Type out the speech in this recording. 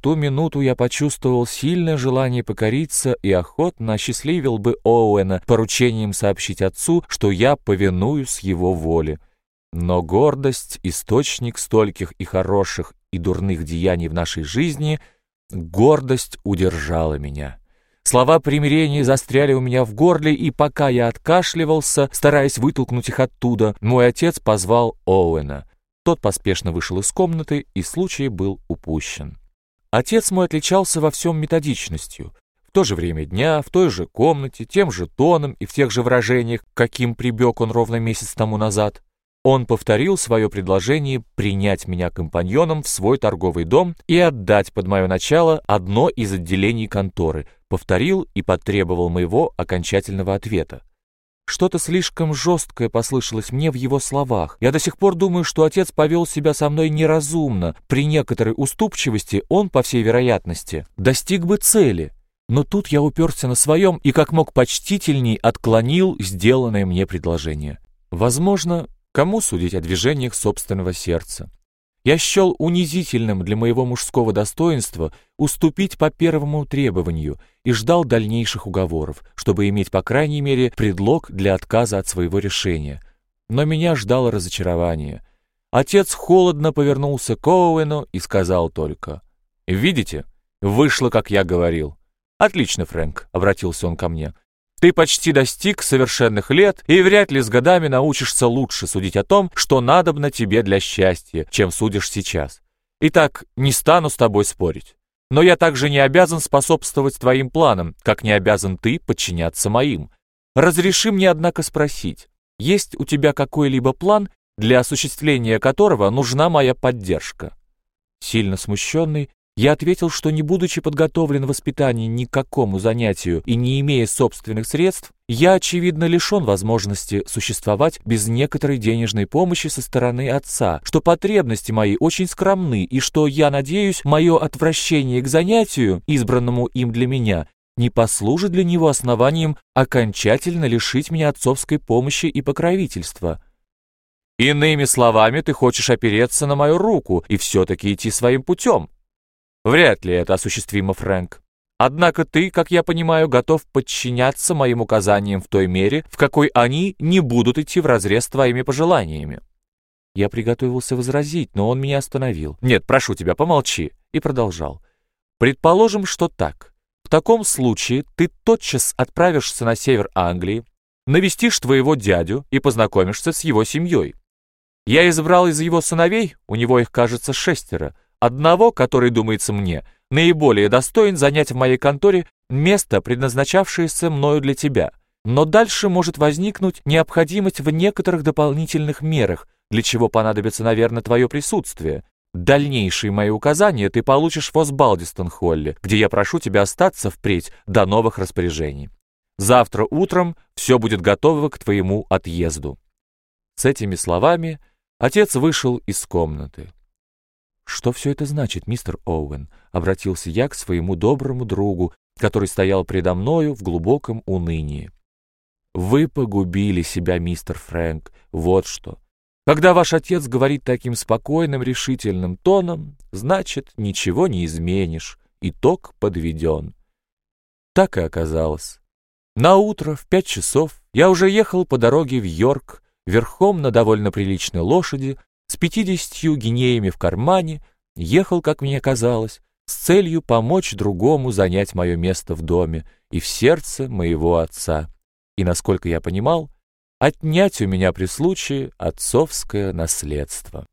ту минуту я почувствовал сильное желание покориться и охотно осчастливил бы Оуэна поручением сообщить отцу, что я повинуюсь его воле. Но гордость, источник стольких и хороших, и дурных деяний в нашей жизни, гордость удержала меня. Слова примирения застряли у меня в горле, и пока я откашливался, стараясь вытолкнуть их оттуда, мой отец позвал Оуэна. Тот поспешно вышел из комнаты, и случай был упущен. Отец мой отличался во всем методичностью. В то же время дня, в той же комнате, тем же тоном и в тех же выражениях, каким прибег он ровно месяц тому назад. Он повторил свое предложение принять меня компаньоном в свой торговый дом и отдать под мое начало одно из отделений конторы, повторил и потребовал моего окончательного ответа. Что-то слишком жесткое послышалось мне в его словах. Я до сих пор думаю, что отец повел себя со мной неразумно. При некоторой уступчивости он, по всей вероятности, достиг бы цели. Но тут я уперся на своем и как мог почтительней отклонил сделанное мне предложение. Возможно, кому судить о движениях собственного сердца? Я счел унизительным для моего мужского достоинства уступить по первому требованию и ждал дальнейших уговоров, чтобы иметь, по крайней мере, предлог для отказа от своего решения. Но меня ждало разочарование. Отец холодно повернулся к Оуэну и сказал только, «Видите, вышло, как я говорил». «Отлично, Фрэнк», — обратился он ко мне. Ты почти достиг совершенных лет и вряд ли с годами научишься лучше судить о том, что надобно тебе для счастья, чем судишь сейчас. Итак, не стану с тобой спорить. Но я также не обязан способствовать твоим планам, как не обязан ты подчиняться моим. Разреши мне, однако, спросить, есть у тебя какой-либо план, для осуществления которого нужна моя поддержка?» Сильно смущенный, я ответил, что не будучи подготовлен в воспитании ни к какому занятию и не имея собственных средств, я, очевидно, лишен возможности существовать без некоторой денежной помощи со стороны отца, что потребности мои очень скромны и что, я надеюсь, мое отвращение к занятию, избранному им для меня, не послужит для него основанием окончательно лишить меня отцовской помощи и покровительства. Иными словами, ты хочешь опереться на мою руку и все-таки идти своим путем, Вряд ли это осуществимо, Фрэнк. Однако ты, как я понимаю, готов подчиняться моим указаниям в той мере, в какой они не будут идти вразрез с твоими пожеланиями. Я приготовился возразить, но он меня остановил. «Нет, прошу тебя, помолчи», и продолжал. «Предположим, что так. В таком случае ты тотчас отправишься на север Англии, навестишь твоего дядю и познакомишься с его семьей. Я избрал из его сыновей, у него их, кажется, шестеро, Одного, который, думается мне, наиболее достоин занять в моей конторе место, предназначавшееся мною для тебя. Но дальше может возникнуть необходимость в некоторых дополнительных мерах, для чего понадобится, наверное, твое присутствие. Дальнейшие мои указания ты получишь в Осбалдистон-Холле, где я прошу тебя остаться впредь до новых распоряжений. Завтра утром все будет готово к твоему отъезду». С этими словами отец вышел из комнаты. «Что все это значит, мистер Оуэн?» — обратился я к своему доброму другу, который стоял предо мною в глубоком унынии. «Вы погубили себя, мистер Фрэнк, вот что. Когда ваш отец говорит таким спокойным, решительным тоном, значит, ничего не изменишь, итог подведен». Так и оказалось. На утро в пять часов я уже ехал по дороге в Йорк, верхом на довольно приличной лошади, с пятидесятью гинеями в кармане, ехал, как мне казалось, с целью помочь другому занять мое место в доме и в сердце моего отца, и, насколько я понимал, отнять у меня при случае отцовское наследство.